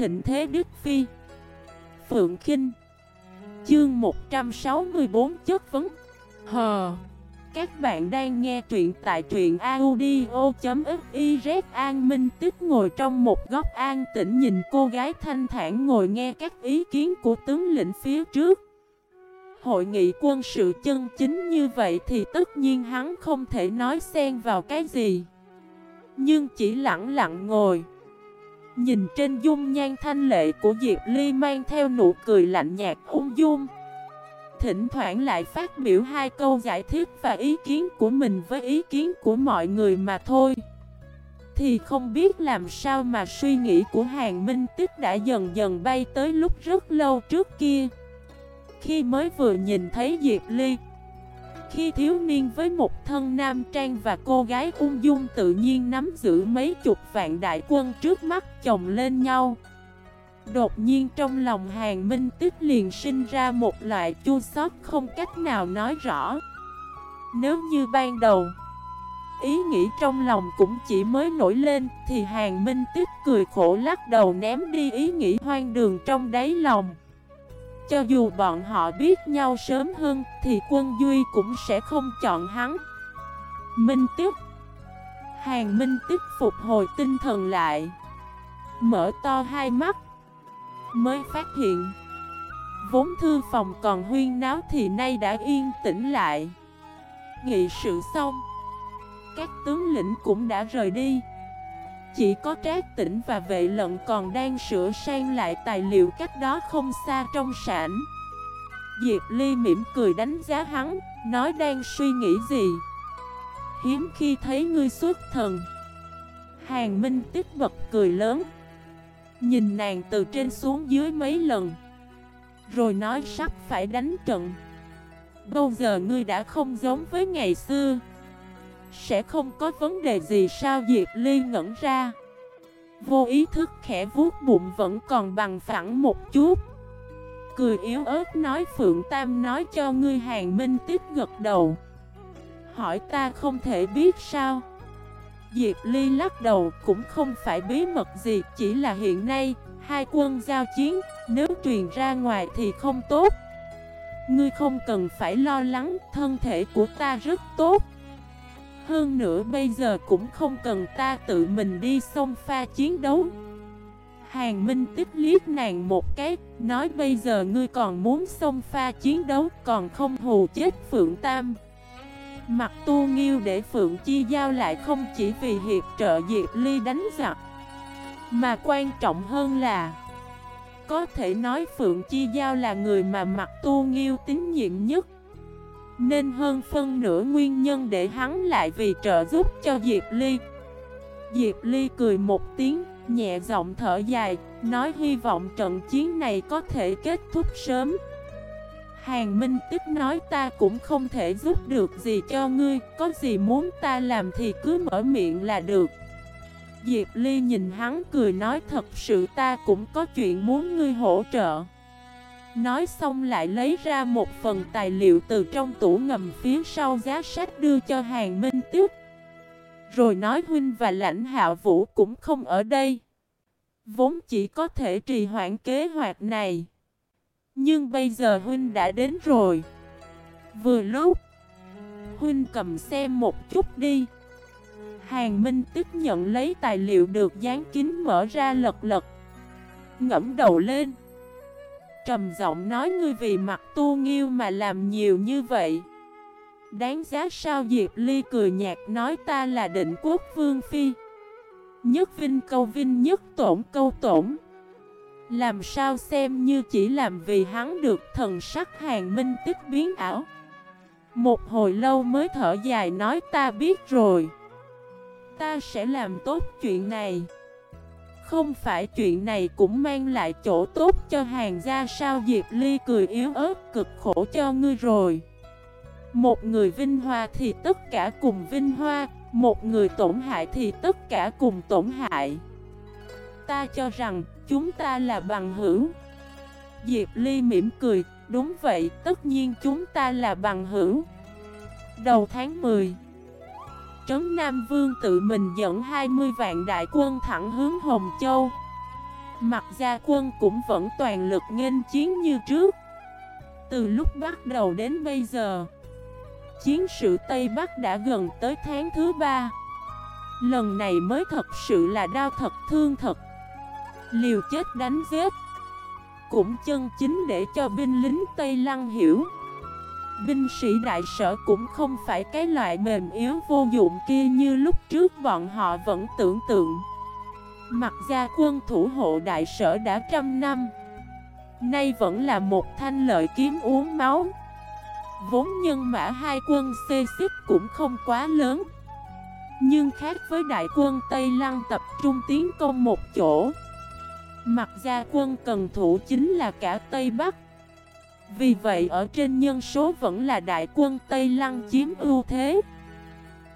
thịnh thế Đức Phi. Phượng Kinh. Chương 164 chất vấn. Hờ Các bạn đang nghe truyện tại truyện audio.xyz An Minh Tích ngồi trong một góc an tĩnh nhìn cô gái thanh thản ngồi nghe các ý kiến của tướng lĩnh phía trước. Hội nghị quân sự chân chính như vậy thì tất nhiên hắn không thể nói xen vào cái gì. Nhưng chỉ lặng lặng ngồi. Nhìn trên dung nhan thanh lệ của Diệp Ly mang theo nụ cười lạnh nhạt, ung dung. Thỉnh thoảng lại phát biểu hai câu giải thích và ý kiến của mình với ý kiến của mọi người mà thôi. Thì không biết làm sao mà suy nghĩ của Hàng Minh Tích đã dần dần bay tới lúc rất lâu trước kia. Khi mới vừa nhìn thấy Diệp Ly khi thiếu niên với một thân nam trang và cô gái ung dung tự nhiên nắm giữ mấy chục vạn đại quân trước mắt chồng lên nhau. Đột nhiên trong lòng hàng minh tức liền sinh ra một loại chua xót không cách nào nói rõ. Nếu như ban đầu, Ý nghĩ trong lòng cũng chỉ mới nổi lên Thì hàng minh tức cười khổ lắc đầu ném đi ý nghĩ hoang đường trong đáy lòng cho dù bọn họ biết nhau sớm hơn Thì quân Duy cũng sẽ không chọn hắn. Minh tiếp Hàng Minh tiếp phục hồi tinh thần lại. Mở to hai mắt. Mới phát hiện. Vốn thư phòng còn huyên náo thì nay đã yên tĩnh lại. Nghị sự xong. Các tướng lĩnh cũng đã rời đi chỉ có trác tỉnh và vệ lận còn đang sửa sang lại tài liệu cách đó không xa trong sản. Diệp Ly mỉm cười đánh giá hắn, nói đang suy nghĩ gì? Hiếm khi thấy ngươi xuất thần. Hàng Minh tích bật cười lớn. Nhìn nàng từ trên xuống dưới mấy lần. Rồi nói sắp phải đánh trận. Bao giờ ngươi đã không giống với ngày xưa? Sẽ không có vấn đề gì sao Diệp Ly ngẩn ra. Vô ý thức khẽ vuốt bụng vẫn còn bằng phẳng một chút. Cười yếu ớt nói, Phượng Tam nói cho ngươi hàng minh tiếp gật đầu. Hỏi ta không thể biết sao? Diệp Ly lắc đầu, cũng không phải bí mật gì, Chỉ là hiện nay hai quân giao chiến, Nếu truyền ra ngoài thì không tốt. Ngươi không cần phải lo lắng, Thân thể của ta rất tốt hơn nữa bây giờ cũng không cần ta tự mình đi xông pha chiến đấu. Hàng Minh tích liếc nàng một cái, Nói bây giờ ngươi còn muốn xông pha chiến đấu, Còn không hù chết Phượng Tam. Mặt tu nghiêu để Phượng Chi Giao lại không chỉ vì hiệp trợ Diệp Ly đánh giặc, Mà quan trọng hơn là Có thể nói Phượng Chi Giao là người mà mặt tu nghiêu tín nhiệm nhất nên hơn phân nửa nguyên nhân để hắn lại vì trợ giúp cho Diệp Ly. Diệp Ly cười một tiếng, nhẹ giọng thở dài Nói hy vọng trận chiến này có thể kết thúc sớm. Hàng Minh Tích nói ta cũng không thể giúp được gì cho ngươi Có gì muốn ta làm thì cứ mở miệng là được. Diệp Ly nhìn hắn cười nói thật sự ta cũng có chuyện muốn ngươi hỗ trợ. Nói xong lại lấy ra một phần tài liệu từ trong tủ ngầm phía sau giá sách đưa cho hàng minh tiếp Rồi nói Huynh và lãnh hạ vũ cũng không ở đây. Vốn chỉ có thể trì hoãn kế hoạch này. Nhưng bây giờ Huynh đã đến rồi. Vừa lúc, Huynh cầm xem một chút đi. Hàng Minh tiếp nhận lấy tài liệu được dán kín mở ra lật lật, Ngẫm đầu lên trầm giọng nói, ngươi vì mặt tu nghiêu mà làm nhiều như vậy. Đáng giá sao Diệp Ly cười nhạt nói, ta là định quốc vương phi. Nhất vinh câu vinh, nhất tổn câu tổn. Làm sao xem như chỉ làm vì hắn được thần sắc hàng minh tích biến ảo? Một hồi lâu mới thở dài nói, ta biết rồi. Ta sẽ làm tốt chuyện này không phải chuyện này cũng mang lại chỗ tốt cho hàng gia sao Diệp Ly cười yếu ớt cực khổ cho ngươi rồi. Một người vinh hoa thì tất cả cùng vinh hoa, Một người tổn hại thì tất cả cùng tổn hại. Ta cho rằng chúng ta là bằng hữu. Diệp Ly mỉm cười, Đúng vậy, tất nhiên chúng ta là bằng hữu. Đầu tháng 10 Trấn Nam Vương tự mình dẫn 20 vạn đại quân thẳng hướng Hồng Châu. Mặt gia quân cũng vẫn toàn lực nghênh chiến như trước. Từ lúc bắt đầu đến bây giờ, Chiến sự Tây Bắc đã gần tới tháng thứ ba. Lần này mới thật sự là đau thật, thương thật. Liều chết đánh giết Cũng chân chính để cho binh lính Tây Lăng hiểu. Binh sĩ đại sở cũng không phải cái loại mềm yếu vô dụng kia như lúc trước bọn họ vẫn tưởng tượng. Mặt gia quân thủ hộ đại sở đã trăm năm, Nay vẫn là một thanh lợi kiếm uống máu. Vốn nhân mã hai quân xê xích cũng không quá lớn, Nhưng khác với đại quân Tây Lăng tập trung tiến công một chỗ. Mặt gia quân cần thủ chính là cả Tây Bắc. Vì vậy ở trên nhân số vẫn là đại quân Tây Lăng chiếm ưu thế.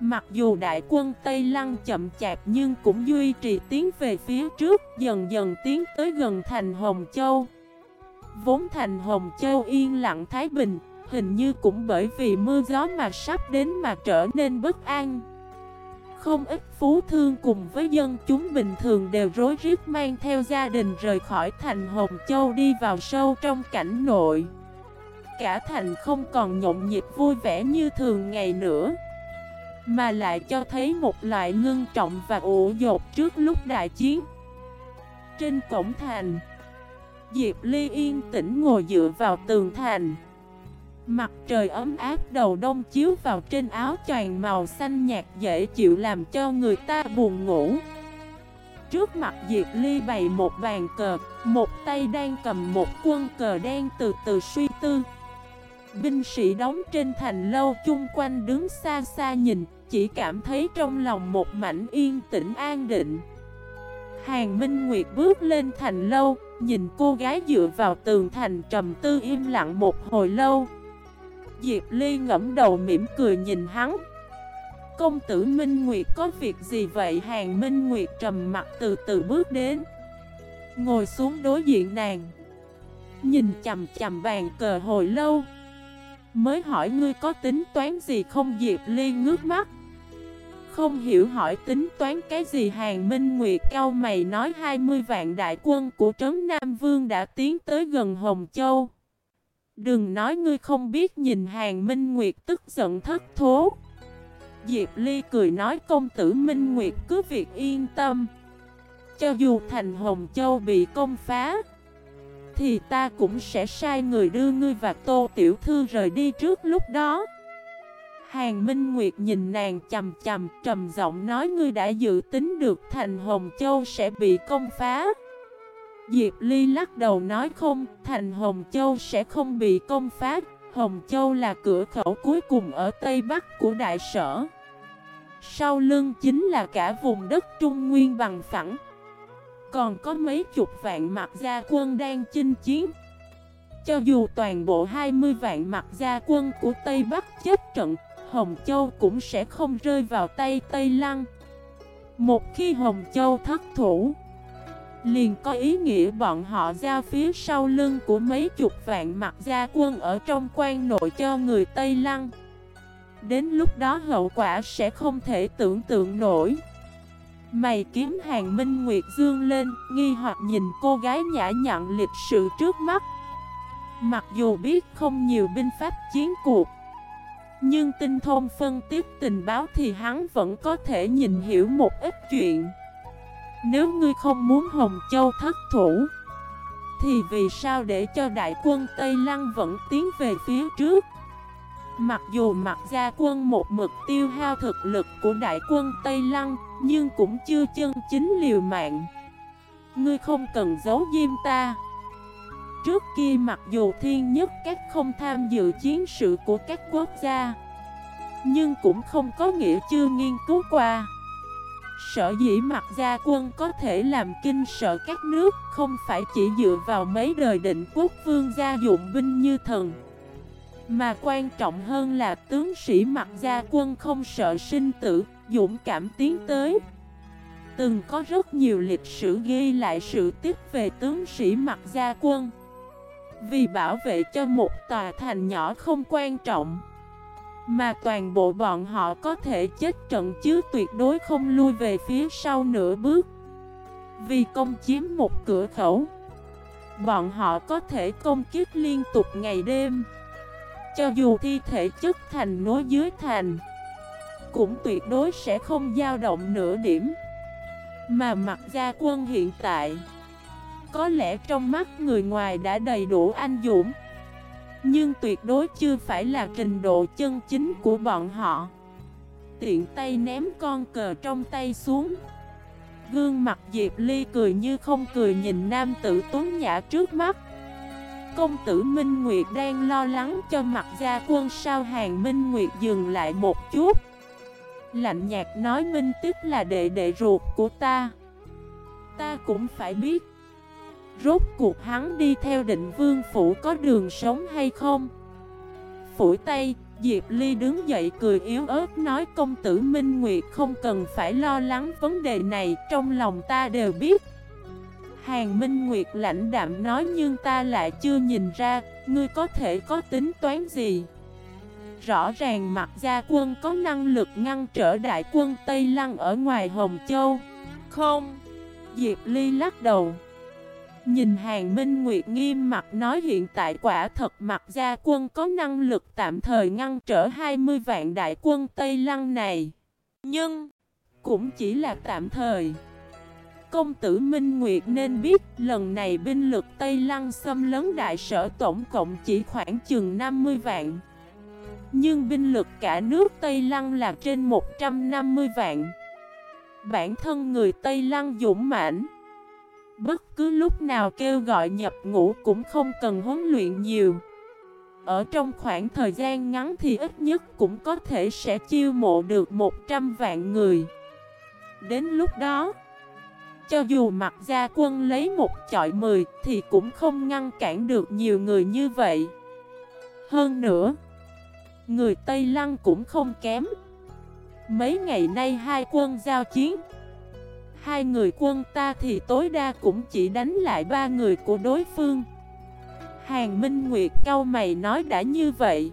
Mặc dù đại quân Tây Lăng chậm chạp nhưng cũng duy trì tiến về phía trước, Dần dần tiến tới gần thành Hồng Châu. Vốn thành Hồng Châu yên lặng Thái Bình, Hình như cũng bởi vì mưa gió mà sắp đến mà trở nên bất an. Không ít phú thương cùng với dân chúng bình thường đều rối rít mang theo gia đình rời khỏi thành Hồng Châu đi vào sâu trong cảnh nội. Cả thành không còn nhộn nhịp vui vẻ như thường ngày nữa, Mà lại cho thấy một loại ngưng trọng và ủ dột trước lúc đại chiến. Trên cổng thành, Diệp Ly yên tĩnh ngồi dựa vào tường thành. Mặt trời ấm áp đầu đông chiếu vào trên áo choàng màu xanh nhạt dễ chịu làm cho người ta buồn ngủ. Trước mặt Diệp Ly bày một bàn cờ, Một tay đang cầm một quân cờ đen từ từ suy tư. Binh sĩ đóng trên thành lâu chung quanh đứng xa xa nhìn, Chỉ cảm thấy trong lòng một mảnh yên tĩnh an định. Hàng Minh Nguyệt bước lên thành lâu, Nhìn cô gái dựa vào tường thành trầm tư im lặng một hồi lâu. Diệp Ly ngẫm đầu mỉm cười nhìn hắn. Công tử Minh Nguyệt, có việc gì vậy? Hàng Minh Nguyệt trầm mặt từ từ bước đến. Ngồi xuống đối diện nàng. Nhìn chầm chầm bàn cờ hồi lâu Mới hỏi ngươi có tính toán gì không? Diệp Ly ngước mắt. Không hiểu hỏi tính toán cái gì. Hàng Minh Nguyệt cao mày nói 20 vạn đại quân của Trấn Nam Vương đã tiến tới gần Hồng Châu. Đừng nói ngươi không biết. Nhìn hàng Minh Nguyệt tức giận thất thố. Diệp Ly cười nói, công tử Minh Nguyệt cứ việc yên tâm. Cho dù thành Hồng Châu bị công phá thì ta cũng sẽ sai người đưa ngươi và Tô Tiểu Thư rời đi trước lúc đó Hàng Minh Nguyệt nhìn nàng chầm chầm trầm giọng nói ngươi đã dự tính được thành Hồng Châu sẽ bị công phá Diệp Ly lắc đầu nói không, thành Hồng Châu sẽ không bị công phá. Hồng Châu là cửa khẩu cuối cùng ở Tây Bắc của Đại Sở. Sau lưng chính là cả vùng đất Trung Nguyên bằng phẳng. Còn có mấy chục vạn mặt gia quân đang chinh chiến. Cho dù toàn bộ 20 vạn mặt gia quân của Tây Bắc chết trận, Hồng Châu cũng sẽ không rơi vào tay Tây Lăng. Một khi Hồng Châu thất thủ, Liền có ý nghĩa bọn họ giao phía sau lưng của mấy chục vạn mặt gia quân ở trong quan nội cho người Tây Lăng Đến lúc đó hậu quả sẽ không thể tưởng tượng nổi Mày kiếm hàng Minh Nguyệt Dương lên, Nghi hoặc nhìn cô gái nhã nhặn lịch sự trước mắt. Mặc dù biết không nhiều binh pháp chiến cuộc, Nhưng tinh thông phân tiếp tình báo thì hắn vẫn có thể nhìn hiểu một ít chuyện. Nếu ngươi không muốn Hồng Châu thất thủ, Thì vì sao để cho đại quân Tây Lăng vẫn tiến về phía trước? Mặc dù mặt gia quân một mực tiêu hao thực lực của đại quân Tây Lăng, Nhưng cũng chưa chân chính liều mạng. Ngươi không cần giấu diêm ta. Trước kia mặc dù thiên nhất các không tham dự chiến sự của các quốc gia, Nhưng cũng không có nghĩa chưa nghiên cứu qua. Sở dĩ mặt gia quân có thể làm kinh sợ các nước Không phải chỉ dựa vào mấy đời định quốc vương gia dụng binh như thần. Mà quan trọng hơn là tướng sĩ mặc gia quân không sợ sinh tử, Dũng cảm tiến tới. Từng có rất nhiều lịch sử ghi lại sự tích về tướng sĩ mặc gia quân. Vì bảo vệ cho một tòa thành nhỏ không quan trọng, mà toàn bộ bọn họ có thể chết trận chứ tuyệt đối không lui về phía sau nửa bước. Vì công chiếm một cửa khẩu, Bọn họ có thể công kích liên tục ngày đêm. Cho dù thi thể chất thành nối dưới thành, Cũng tuyệt đối sẽ không dao động nửa điểm. Mà mặt gia quân hiện tại, Có lẽ trong mắt người ngoài đã đầy đủ anh dũng, Nhưng tuyệt đối chưa phải là trình độ chân chính của bọn họ. Tiện tay ném con cờ trong tay xuống. Gương mặt Diệp Ly cười như không cười nhìn nam tử tuấn nhã trước mắt. Công tử Minh Nguyệt đang lo lắng cho mặt gia quân sao hàng Minh Nguyệt dừng lại một chút. Lạnh nhạt nói Minh Tức là đệ đệ ruột của ta. Ta cũng phải biết. Rốt cuộc hắn đi theo định vương phủ có đường sống hay không? Phủi tay Diệp Ly đứng dậy cười yếu ớt nói công tử Minh Nguyệt không cần phải lo lắng vấn đề này, Trong lòng ta đều biết. Hàng Minh Nguyệt lãnh đạm nói nhưng ta lại chưa nhìn ra Ngươi có thể có tính toán gì Rõ ràng mặt gia quân có năng lực ngăn trở đại quân Tây Lăng ở ngoài Hồng Châu Không Diệp Ly lắc đầu Nhìn Hàng Minh Nguyệt nghiêm mặt nói hiện tại quả thật mặt gia quân có năng lực tạm thời ngăn trở 20 vạn đại quân Tây Lăng này. Nhưng, cũng chỉ là tạm thời. Công tử Minh Nguyệt nên biết, lần này binh lực Tây Lăng xâm lấn đại sở tổng cộng chỉ khoảng chừng 50 vạn. Nhưng binh lực cả nước Tây Lăng là trên 150 vạn. Bản thân người Tây Lăng dũng mãnh Bất cứ lúc nào kêu gọi nhập ngũ cũng không cần huấn luyện nhiều Ở trong khoảng thời gian ngắn thì ít nhất cũng có thể sẽ chiêu mộ được 100 vạn người Đến lúc đó cho dù mặt gia quân lấy một chọi 10 Thì cũng không ngăn cản được nhiều người như vậy. Hơn nữa, Người Tây Lăng cũng không kém. Mấy ngày nay hai quân giao chiến. Hai người quân ta thì tối đa cũng chỉ đánh lại ba người của đối phương. Hàng Minh Nguyệt cao mày nói đã như vậy.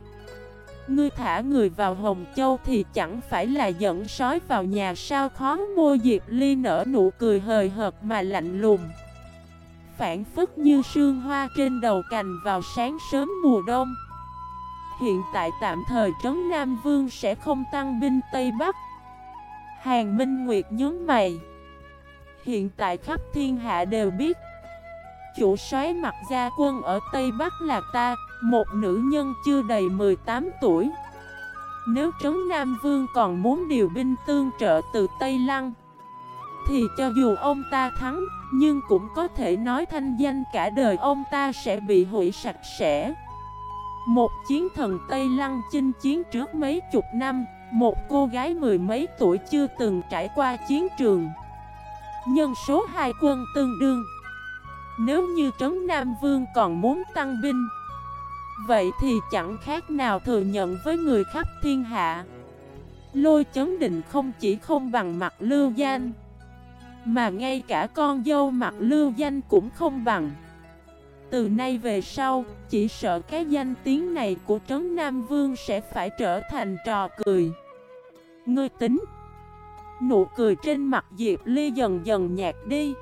Ngươi thả người vào Hồng Châu thì chẳng phải là dẫn sói vào nhà sao? Khó mô Diệp Ly nở nụ cười hời hợt mà lạnh lùng. Phản phức như sương hoa trên đầu cành vào sáng sớm mùa đông. Hiện tại tạm thời Trấn Nam Vương sẽ không tăng binh Tây Bắc. Hàng Minh Nguyệt nhớ mày. Hiện tại khắp thiên hạ đều biết, Chủ soái mặt gia quân ở Tây Bắc là ta. Một nữ nhân chưa đầy 18 tuổi. Nếu Trấn Nam Vương còn muốn điều binh tương trợ từ Tây Lăng, Thì cho dù ông ta thắng, Nhưng cũng có thể nói thanh danh cả đời ông ta sẽ bị hủy sạch sẽ. Một chiến thần Tây Lăng chinh chiến trước mấy chục năm, Một cô gái mười mấy tuổi chưa từng trải qua chiến trường. Nhân số hai quân tương đương. Nếu như Trấn Nam Vương còn muốn tăng binh Vậy thì chẳng khác nào thừa nhận với người khắp thiên hạ. Lôi chấn định không chỉ không bằng mặt lưu danh Mà ngay cả con dâu mặt lưu danh cũng không bằng. Từ nay về sau, chỉ sợ cái danh tiếng này của Trấn Nam Vương sẽ phải trở thành trò cười. Ngươi tính Nụ cười trên mặt Diệp Ly dần dần nhạt đi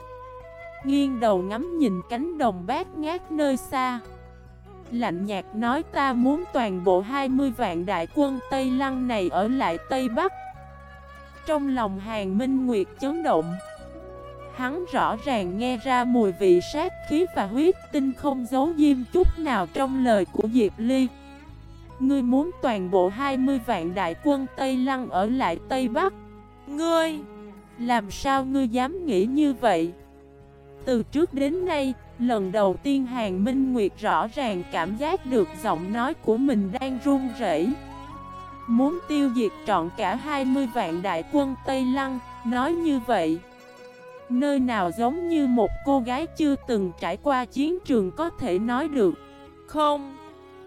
Nghiêng đầu ngắm nhìn cánh đồng bát ngát nơi xa. Lạnh nhạt nói ta muốn toàn bộ 20 vạn đại quân Tây Lăng này ở lại Tây Bắc. Trong lòng hàng Minh Nguyệt chấn động. Hắn rõ ràng nghe ra mùi vị sát khí và huyết tinh không giấu diêm chút nào trong lời của Diệp Ly. Ngươi muốn toàn bộ 20 vạn đại quân Tây Lăng ở lại Tây Bắc? Ngươi, làm sao ngươi dám nghĩ như vậy? Từ trước đến nay, lần đầu tiên Hàng Minh Nguyệt rõ ràng cảm giác được giọng nói của mình đang run rẩy. Muốn tiêu diệt trọn cả 20 vạn đại quân Tây Lăng, nói như vậy. Nơi nào giống như một cô gái chưa từng trải qua chiến trường có thể nói được Không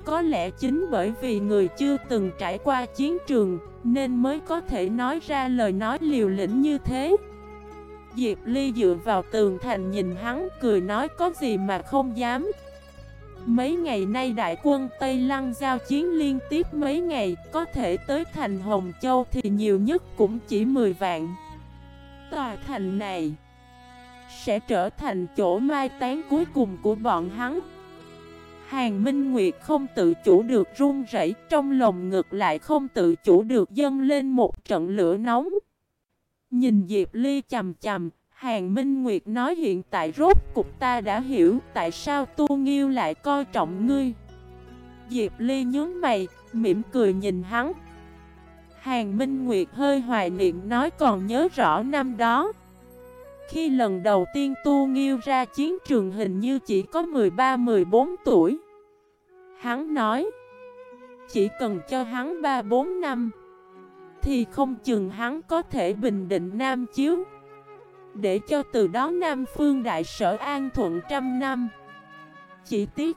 Có lẽ chính bởi vì người chưa từng trải qua chiến trường nên mới có thể nói ra lời nói liều lĩnh như thế Diệp Ly dựa vào tường thành nhìn hắn cười nói có gì mà không dám Mấy ngày nay đại quân Tây Lăng giao chiến liên tiếp mấy ngày Có thể tới thành Hồng Châu thì nhiều nhất cũng chỉ 10 vạn Tòa thành này sẽ trở thành chỗ mai tán cuối cùng của bọn hắn. Hàng Minh Nguyệt không tự chủ được run rẩy, trong lòng ngực lại không tự chủ được dâng lên một trận lửa nóng. Nhìn Diệp Ly chầm chầm, Hàng Minh Nguyệt nói hiện tại rốt cục ta đã hiểu tại sao Tu Nghiêu lại coi trọng ngươi. Diệp Ly nhướng mày, mỉm cười nhìn hắn. Hàng Minh Nguyệt hơi hoài niệm nói còn nhớ rõ năm đó. Khi lần đầu tiên Tu Nghiêu ra chiến trường hình như chỉ có 13-14 tuổi. Hắn nói, chỉ cần cho hắn 3-4 năm, thì không chừng hắn có thể bình định Nam Chiếu. Để cho từ đó Nam Phương Đại Sở an thuận trăm năm. Chỉ tiếc,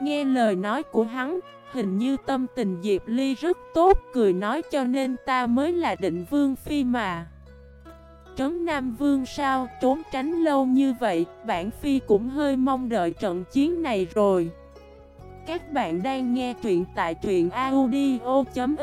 nghe lời nói của hắn, hình như tâm tình Diệp Ly rất tốt, cười nói cho nên ta mới là định vương phi mà. Trấn Nam Vương sao, trốn tránh lâu như vậy, bản phi cũng hơi mong đợi trận chiến này rồi. Các bạn đang nghe truyện tại truyện audio.fif